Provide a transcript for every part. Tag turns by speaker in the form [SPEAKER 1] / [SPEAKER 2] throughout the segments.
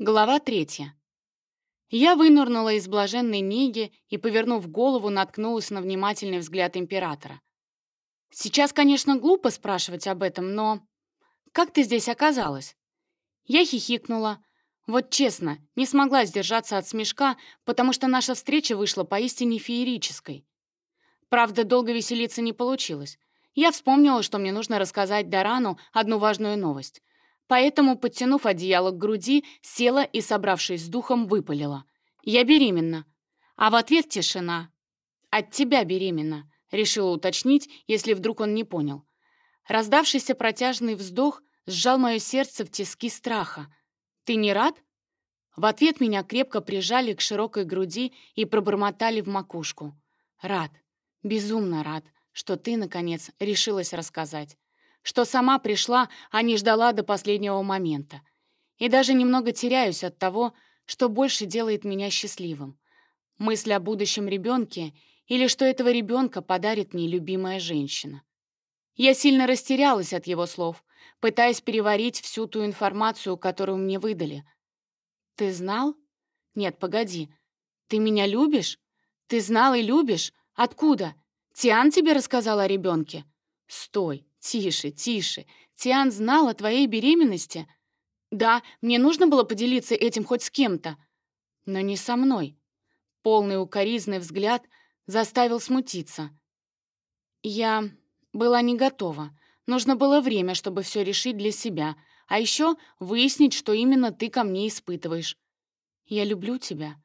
[SPEAKER 1] Глава третья. Я вынырнула из блаженной неги и, повернув голову, наткнулась на внимательный взгляд императора. Сейчас, конечно, глупо спрашивать об этом, но... Как ты здесь оказалась? Я хихикнула. Вот честно, не смогла сдержаться от смешка, потому что наша встреча вышла поистине феерической. Правда, долго веселиться не получилось. Я вспомнила, что мне нужно рассказать Дарану одну важную новость. Поэтому, подтянув одеяло к груди, села и, собравшись с духом, выпалила. «Я беременна». А в ответ тишина. «От тебя беременна», — решила уточнить, если вдруг он не понял. Раздавшийся протяжный вздох сжал мое сердце в тиски страха. «Ты не рад?» В ответ меня крепко прижали к широкой груди и пробормотали в макушку. «Рад, безумно рад, что ты, наконец, решилась рассказать что сама пришла, а не ждала до последнего момента. И даже немного теряюсь от того, что больше делает меня счастливым. Мысль о будущем ребенке или что этого ребенка подарит мне любимая женщина. Я сильно растерялась от его слов, пытаясь переварить всю ту информацию, которую мне выдали. «Ты знал? Нет, погоди. Ты меня любишь? Ты знал и любишь? Откуда? Тиан тебе рассказал о ребенке? Стой, «Тише, тише. Тиан знал о твоей беременности?» «Да, мне нужно было поделиться этим хоть с кем-то, но не со мной». Полный укоризный взгляд заставил смутиться. «Я была не готова. Нужно было время, чтобы все решить для себя, а еще выяснить, что именно ты ко мне испытываешь. Я люблю тебя».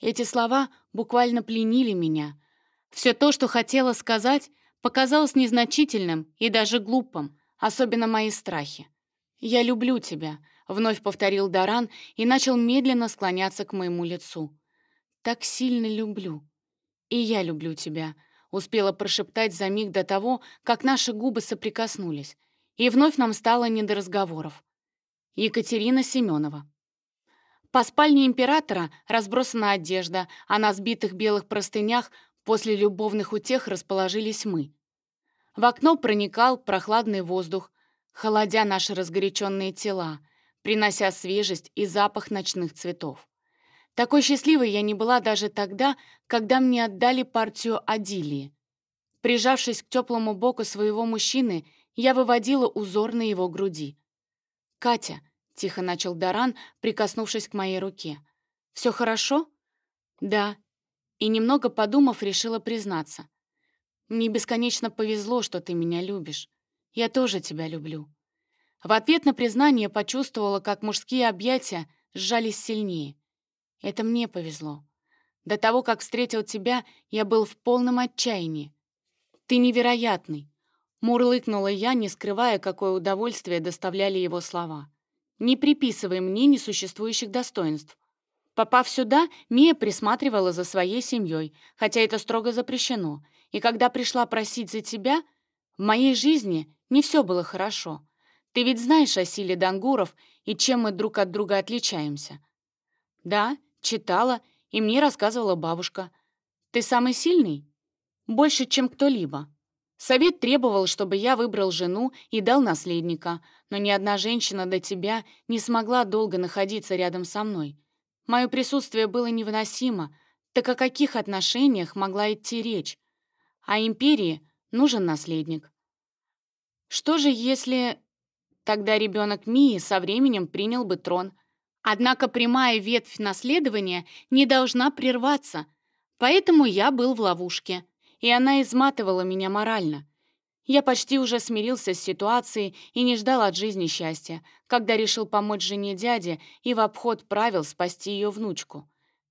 [SPEAKER 1] Эти слова буквально пленили меня. Все то, что хотела сказать — показалось незначительным и даже глупым, особенно мои страхи. «Я люблю тебя», — вновь повторил Даран и начал медленно склоняться к моему лицу. «Так сильно люблю. И я люблю тебя», — успела прошептать за миг до того, как наши губы соприкоснулись. И вновь нам стало не до разговоров. Екатерина Семенова. По спальне императора разбросана одежда, а на сбитых белых простынях После любовных утех расположились мы. В окно проникал прохладный воздух, холодя наши разгоряченные тела, принося свежесть и запах ночных цветов. Такой счастливой я не была даже тогда, когда мне отдали партию Адилии. Прижавшись к теплому боку своего мужчины, я выводила узор на его груди. «Катя», — тихо начал Даран, прикоснувшись к моей руке, — «все хорошо?» «Да», и, немного подумав, решила признаться. «Мне бесконечно повезло, что ты меня любишь. Я тоже тебя люблю». В ответ на признание почувствовала, как мужские объятия сжались сильнее. Это мне повезло. До того, как встретил тебя, я был в полном отчаянии. Ты невероятный. Мурлыкнула я, не скрывая, какое удовольствие доставляли его слова. Не приписывай мне несуществующих достоинств. Попав сюда, Мия присматривала за своей семьей, хотя это строго запрещено. И когда пришла просить за тебя, в моей жизни не все было хорошо. Ты ведь знаешь о силе дангуров и чем мы друг от друга отличаемся. Да, читала, и мне рассказывала бабушка. Ты самый сильный? Больше, чем кто-либо. Совет требовал, чтобы я выбрал жену и дал наследника, но ни одна женщина до тебя не смогла долго находиться рядом со мной. Мое присутствие было невыносимо, так о каких отношениях могла идти речь? А империи нужен наследник. Что же, если тогда ребенок Мии со временем принял бы трон? Однако прямая ветвь наследования не должна прерваться, поэтому я был в ловушке, и она изматывала меня морально. Я почти уже смирился с ситуацией и не ждал от жизни счастья, когда решил помочь жене дяде и в обход правил спасти ее внучку.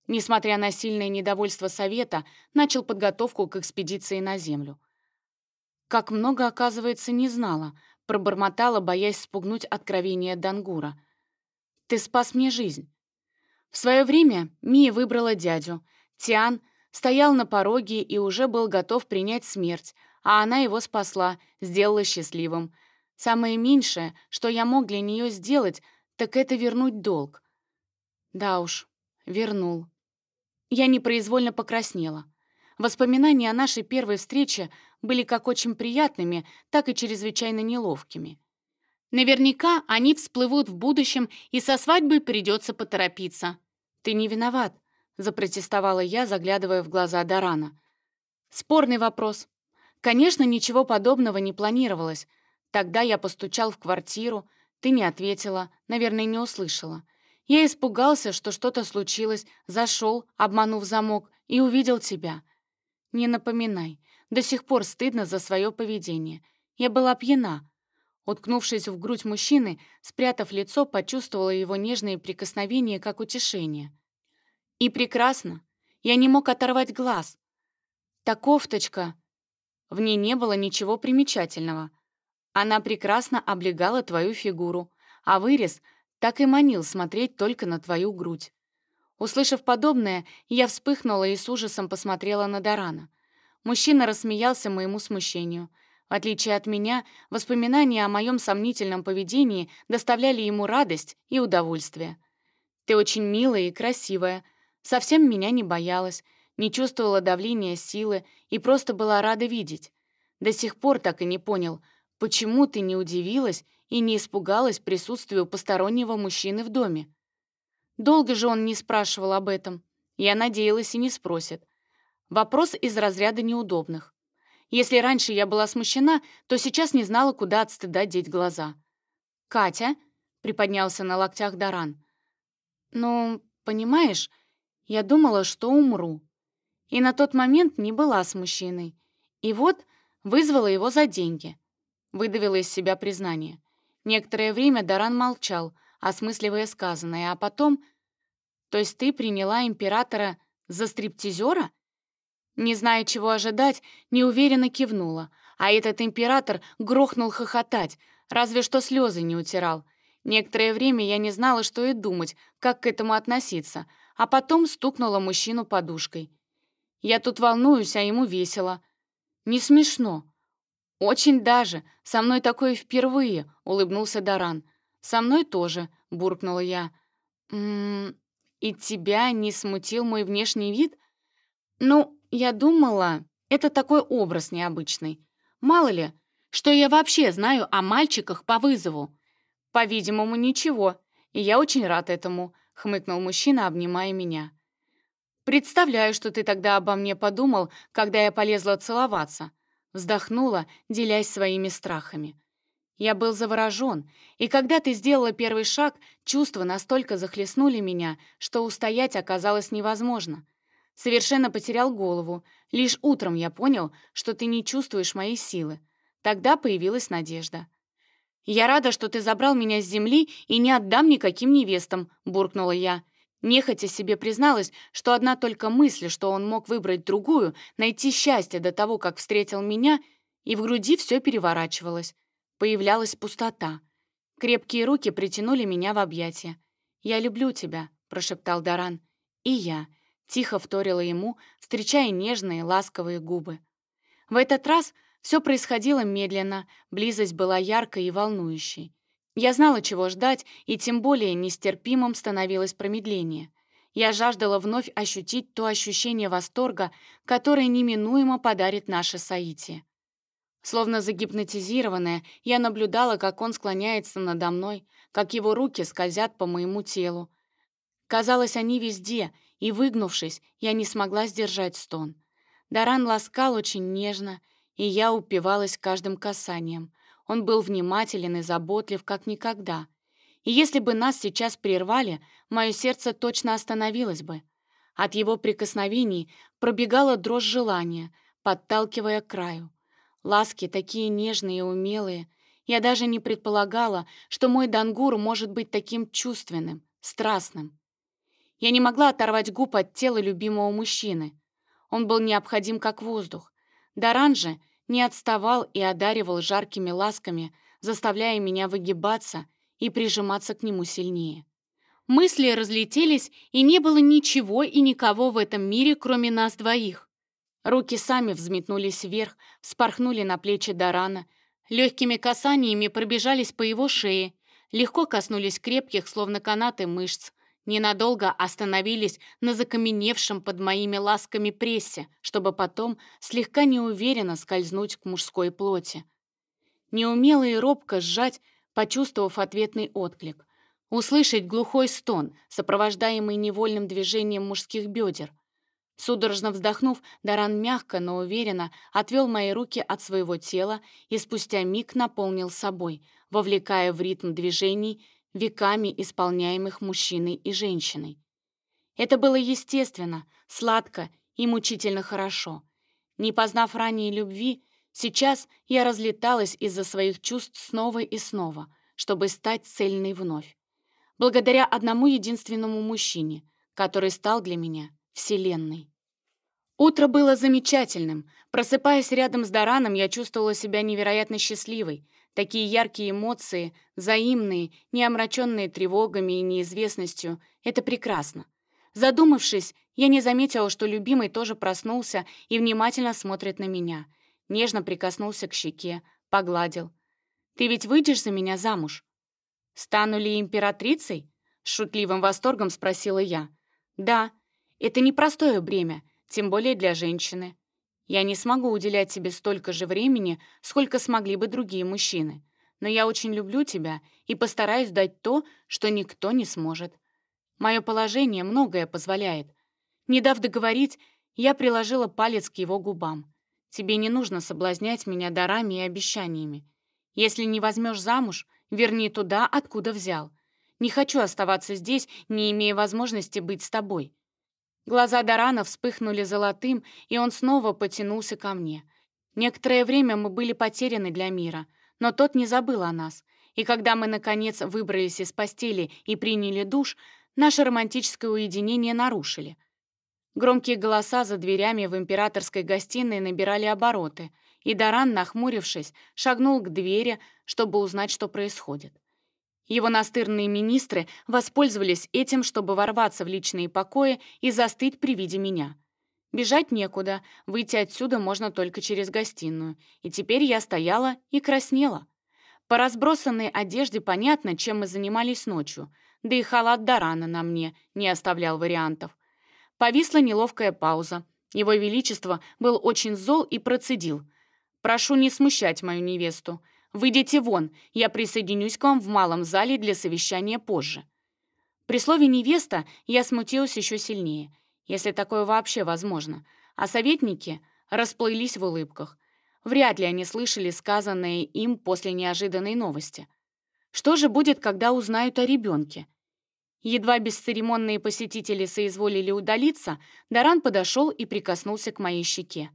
[SPEAKER 1] Несмотря на сильное недовольство совета, начал подготовку к экспедиции на Землю. Как много, оказывается, не знала, пробормотала, боясь спугнуть откровение Дангура. «Ты спас мне жизнь». В свое время Мия выбрала дядю. Тиан стоял на пороге и уже был готов принять смерть, а она его спасла, сделала счастливым. Самое меньшее, что я мог для нее сделать, так это вернуть долг. Да уж, вернул. Я непроизвольно покраснела. Воспоминания о нашей первой встрече были как очень приятными, так и чрезвычайно неловкими. Наверняка они всплывут в будущем, и со свадьбой придется поторопиться. «Ты не виноват», — запротестовала я, заглядывая в глаза Дарана. «Спорный вопрос. Конечно, ничего подобного не планировалось. Тогда я постучал в квартиру, ты не ответила, наверное, не услышала. Я испугался, что что-то случилось, зашел, обманув замок, и увидел тебя. Не напоминай, до сих пор стыдно за свое поведение. Я была пьяна, Уткнувшись в грудь мужчины, спрятав лицо, почувствовала его нежные прикосновения как утешение. И прекрасно. Я не мог оторвать глаз. Та кофточка. В ней не было ничего примечательного. Она прекрасно облегала твою фигуру, а вырез так и манил смотреть только на твою грудь. Услышав подобное, я вспыхнула и с ужасом посмотрела на Дарана. Мужчина рассмеялся моему смущению — в отличие от меня, воспоминания о моем сомнительном поведении доставляли ему радость и удовольствие. «Ты очень милая и красивая, совсем меня не боялась, не чувствовала давления силы и просто была рада видеть. До сих пор так и не понял, почему ты не удивилась и не испугалась присутствию постороннего мужчины в доме. Долго же он не спрашивал об этом. Я надеялась и не спросит. Вопрос из разряда неудобных. Если раньше я была смущена, то сейчас не знала, куда от стыда деть глаза. «Катя?» — приподнялся на локтях Даран. «Ну, понимаешь, я думала, что умру. И на тот момент не была с мужчиной. И вот вызвала его за деньги». Выдавила из себя признание. Некоторое время Даран молчал, осмысливая сказанное, а потом... «То есть ты приняла императора за стриптизера?» Не зная, чего ожидать, неуверенно кивнула, а этот император грохнул хохотать, разве что слезы не утирал. Некоторое время я не знала, что и думать, как к этому относиться, а потом стукнула мужчину подушкой. Я тут волнуюсь, а ему весело. Не смешно. Очень даже. Со мной такое впервые, улыбнулся Даран. Со мной тоже, буркнула я. «М-м, и тебя не смутил мой внешний вид? Ну, я думала, это такой образ необычный. Мало ли, что я вообще знаю о мальчиках по вызову. По-видимому, ничего, и я очень рад этому, хмыкнул мужчина, обнимая меня. Представляю, что ты тогда обо мне подумал, когда я полезла целоваться. Вздохнула, делясь своими страхами. Я был заворожен, и когда ты сделала первый шаг, чувства настолько захлестнули меня, что устоять оказалось невозможно. Совершенно потерял голову. Лишь утром я понял, что ты не чувствуешь моей силы. Тогда появилась надежда. «Я рада, что ты забрал меня с земли и не отдам никаким невестам», — буркнула я. Нехотя себе призналась, что одна только мысль, что он мог выбрать другую, найти счастье до того, как встретил меня, и в груди все переворачивалось. Появлялась пустота. Крепкие руки притянули меня в объятия. «Я люблю тебя», — прошептал Даран. «И я». Тихо вторила ему, встречая нежные, ласковые губы. В этот раз все происходило медленно, близость была яркой и волнующей. Я знала, чего ждать, и тем более нестерпимым становилось промедление. Я жаждала вновь ощутить то ощущение восторга, которое неминуемо подарит наше соитие. Словно загипнотизированная, я наблюдала, как он склоняется надо мной, как его руки скользят по моему телу. Казалось, они везде, и, выгнувшись, я не смогла сдержать стон. Даран ласкал очень нежно, и я упивалась каждым касанием. Он был внимателен и заботлив, как никогда. И если бы нас сейчас прервали, мое сердце точно остановилось бы. От его прикосновений пробегала дрожь желания, подталкивая к краю. Ласки такие нежные и умелые. Я даже не предполагала, что мой Дангур может быть таким чувственным, страстным. Я не могла оторвать губ от тела любимого мужчины. Он был необходим как воздух. Даран же не отставал и одаривал жаркими ласками, заставляя меня выгибаться и прижиматься к нему сильнее. Мысли разлетелись, и не было ничего и никого в этом мире, кроме нас двоих. Руки сами взметнулись вверх, спорхнули на плечи Дарана, легкими касаниями пробежались по его шее, легко коснулись крепких, словно канаты, мышц, ненадолго остановились на закаменевшем под моими ласками прессе, чтобы потом слегка неуверенно скользнуть к мужской плоти. Неумело и робко сжать, почувствовав ответный отклик. Услышать глухой стон, сопровождаемый невольным движением мужских бедер. Судорожно вздохнув, Даран мягко, но уверенно отвел мои руки от своего тела и спустя миг наполнил собой, вовлекая в ритм движений, веками исполняемых мужчиной и женщиной. Это было естественно, сладко и мучительно хорошо. Не познав ранее любви, сейчас я разлеталась из-за своих чувств снова и снова, чтобы стать цельной вновь. Благодаря одному единственному мужчине, который стал для меня Вселенной. Утро было замечательным. Просыпаясь рядом с Дараном, я чувствовала себя невероятно счастливой. Такие яркие эмоции, взаимные, не омраченные тревогами и неизвестностью — это прекрасно. Задумавшись, я не заметила, что любимый тоже проснулся и внимательно смотрит на меня. Нежно прикоснулся к щеке, погладил. «Ты ведь выйдешь за меня замуж?» «Стану ли императрицей?» — с шутливым восторгом спросила я. «Да, это непростое бремя, тем более для женщины. Я не смогу уделять тебе столько же времени, сколько смогли бы другие мужчины. Но я очень люблю тебя и постараюсь дать то, что никто не сможет. Мое положение многое позволяет. Не дав договорить, я приложила палец к его губам. Тебе не нужно соблазнять меня дарами и обещаниями. Если не возьмешь замуж, верни туда, откуда взял. Не хочу оставаться здесь, не имея возможности быть с тобой». Глаза Дарана вспыхнули золотым, и он снова потянулся ко мне. Некоторое время мы были потеряны для мира, но тот не забыл о нас. И когда мы, наконец, выбрались из постели и приняли душ, наше романтическое уединение нарушили. Громкие голоса за дверями в императорской гостиной набирали обороты, и Даран, нахмурившись, шагнул к двери, чтобы узнать, что происходит. Его настырные министры воспользовались этим, чтобы ворваться в личные покои и застыть при виде меня. Бежать некуда, выйти отсюда можно только через гостиную, и теперь я стояла и краснела. По разбросанной одежде понятно, чем мы занимались ночью, да и халат Дарана на мне не оставлял вариантов. Повисла неловкая пауза. Его Величество был очень зол и процедил. «Прошу не смущать мою невесту. Выйдите вон, я присоединюсь к вам в малом зале для совещания позже». При слове «невеста» я смутилась еще сильнее, если такое вообще возможно, а советники расплылись в улыбках. Вряд ли они слышали сказанное им после неожиданной новости. Что же будет, когда узнают о ребенке? Едва бесцеремонные посетители соизволили удалиться, Даран подошел и прикоснулся к моей щеке.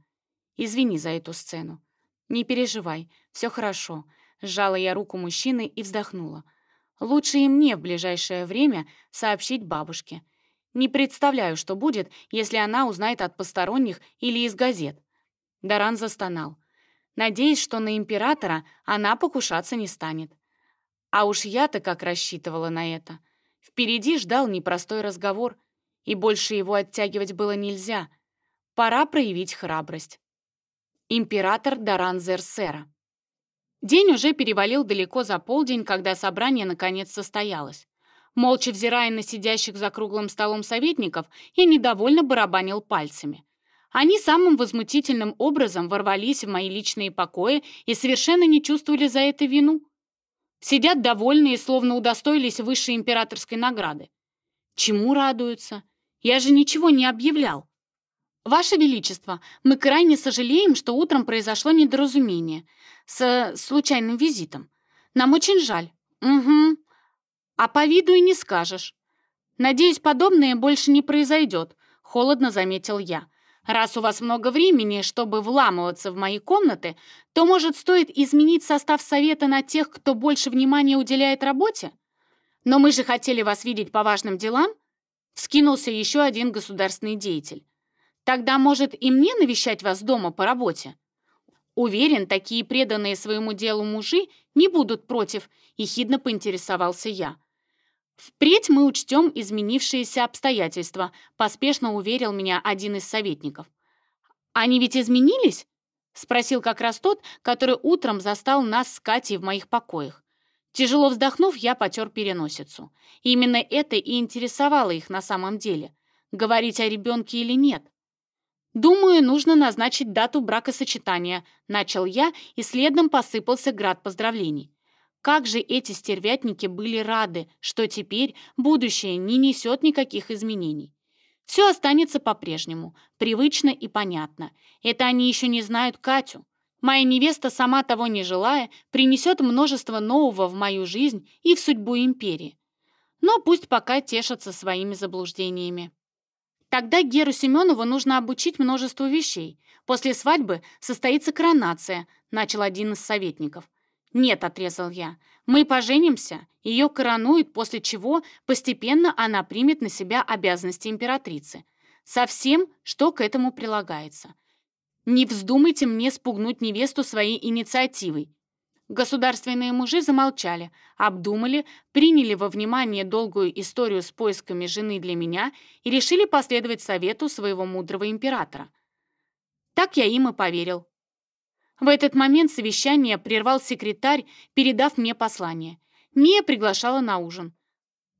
[SPEAKER 1] «Извини за эту сцену». «Не переживай, все хорошо», — сжала я руку мужчины и вздохнула. «Лучше и мне в ближайшее время сообщить бабушке. Не представляю, что будет, если она узнает от посторонних или из газет». Даран застонал. Надеюсь, что на императора она покушаться не станет. А уж я-то как рассчитывала на это. Впереди ждал непростой разговор, и больше его оттягивать было нельзя. Пора проявить храбрость император Даран Зерсера. День уже перевалил далеко за полдень, когда собрание наконец состоялось. Молча взирая на сидящих за круглым столом советников, я недовольно барабанил пальцами. Они самым возмутительным образом ворвались в мои личные покои и совершенно не чувствовали за это вину. Сидят довольные, словно удостоились высшей императорской награды. Чему радуются? Я же ничего не объявлял. «Ваше Величество, мы крайне сожалеем, что утром произошло недоразумение с случайным визитом. Нам очень жаль». «Угу. А по виду и не скажешь. Надеюсь, подобное больше не произойдет», — холодно заметил я. «Раз у вас много времени, чтобы вламываться в мои комнаты, то, может, стоит изменить состав совета на тех, кто больше внимания уделяет работе? Но мы же хотели вас видеть по важным делам?» Вскинулся еще один государственный деятель. Тогда, может, и мне навещать вас дома по работе? Уверен, такие преданные своему делу мужи не будут против, ехидно поинтересовался я. Впредь мы учтем изменившиеся обстоятельства, поспешно уверил меня один из советников. Они ведь изменились? Спросил как раз тот, который утром застал нас с Катей в моих покоях. Тяжело вздохнув, я потер переносицу. Именно это и интересовало их на самом деле. Говорить о ребенке или нет. «Думаю, нужно назначить дату бракосочетания», — начал я, и следом посыпался град поздравлений. Как же эти стервятники были рады, что теперь будущее не несет никаких изменений. Все останется по-прежнему, привычно и понятно. Это они еще не знают Катю. Моя невеста, сама того не желая, принесет множество нового в мою жизнь и в судьбу империи. Но пусть пока тешатся своими заблуждениями. Тогда Геру Семенову нужно обучить множеству вещей. После свадьбы состоится коронация, начал один из советников. «Нет», — отрезал я, — «мы поженимся, ее коронуют, после чего постепенно она примет на себя обязанности императрицы. Со всем, что к этому прилагается. Не вздумайте мне спугнуть невесту своей инициативой. Государственные мужи замолчали, обдумали, приняли во внимание долгую историю с поисками жены для меня и решили последовать совету своего мудрого императора. Так я им и поверил. В этот момент совещание прервал секретарь, передав мне послание. Мия приглашала на ужин.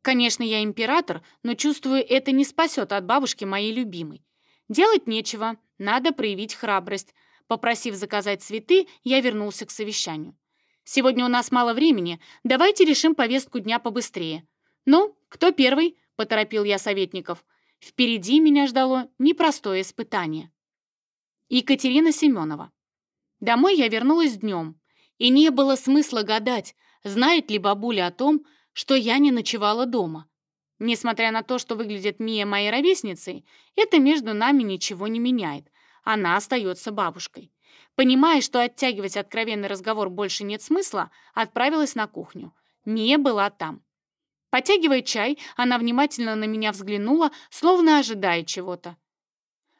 [SPEAKER 1] Конечно, я император, но чувствую, это не спасет от бабушки моей любимой. Делать нечего, надо проявить храбрость. Попросив заказать цветы, я вернулся к совещанию. Сегодня у нас мало времени, давайте решим повестку дня побыстрее. Ну, кто первый? Поторопил я советников. Впереди меня ждало непростое испытание. Екатерина Семенова. Домой я вернулась днем, и не было смысла гадать, знает ли бабуля о том, что я не ночевала дома. Несмотря на то, что выглядит Мия моей ровесницей, это между нами ничего не меняет. Она остается бабушкой. Понимая, что оттягивать откровенный разговор больше нет смысла, отправилась на кухню. Мия была там. Потягивая чай, она внимательно на меня взглянула, словно ожидая чего-то.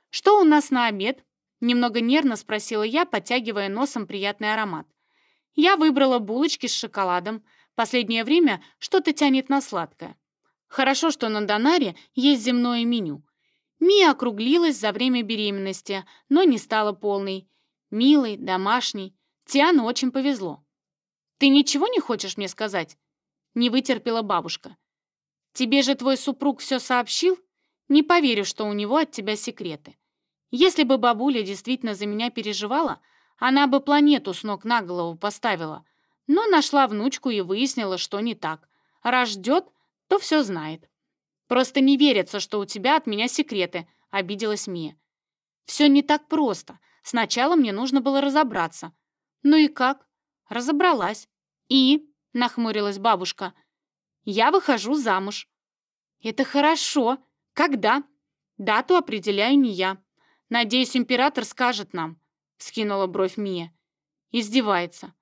[SPEAKER 1] «Что у нас на обед?» Немного нервно спросила я, подтягивая носом приятный аромат. Я выбрала булочки с шоколадом. Последнее время что-то тянет на сладкое. Хорошо, что на Донаре есть земное меню. Мия округлилась за время беременности, но не стала полной. Милый, домашний. Тиану очень повезло. «Ты ничего не хочешь мне сказать?» Не вытерпела бабушка. «Тебе же твой супруг все сообщил? Не поверю, что у него от тебя секреты. Если бы бабуля действительно за меня переживала, она бы планету с ног на голову поставила. Но нашла внучку и выяснила, что не так. Раз ждет, то все знает. Просто не верится, что у тебя от меня секреты», — обиделась Мия. «Все не так просто. Сначала мне нужно было разобраться. Ну и как? Разобралась. И, нахмурилась бабушка, я выхожу замуж. Это хорошо. Когда? Дату определяю не я. Надеюсь, император скажет нам, вскинула бровь Мия. Издевается.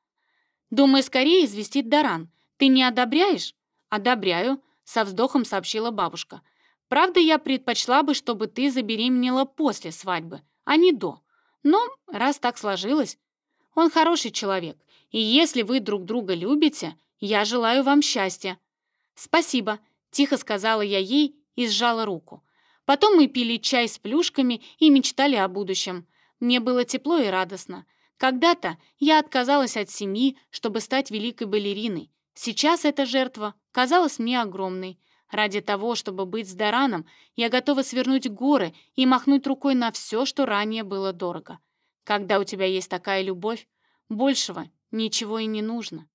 [SPEAKER 1] Думаю, скорее известит Даран. Ты не одобряешь? Одобряю, со вздохом сообщила бабушка. Правда, я предпочла бы, чтобы ты забеременела после свадьбы, а не до. Но раз так сложилось, он хороший человек, и если вы друг друга любите, я желаю вам счастья». «Спасибо», — тихо сказала я ей и сжала руку. Потом мы пили чай с плюшками и мечтали о будущем. Мне было тепло и радостно. Когда-то я отказалась от семьи, чтобы стать великой балериной. Сейчас эта жертва казалась мне огромной. Ради того, чтобы быть с Дараном, я готова свернуть горы и махнуть рукой на все, что ранее было дорого. Когда у тебя есть такая любовь, большего ничего и не нужно.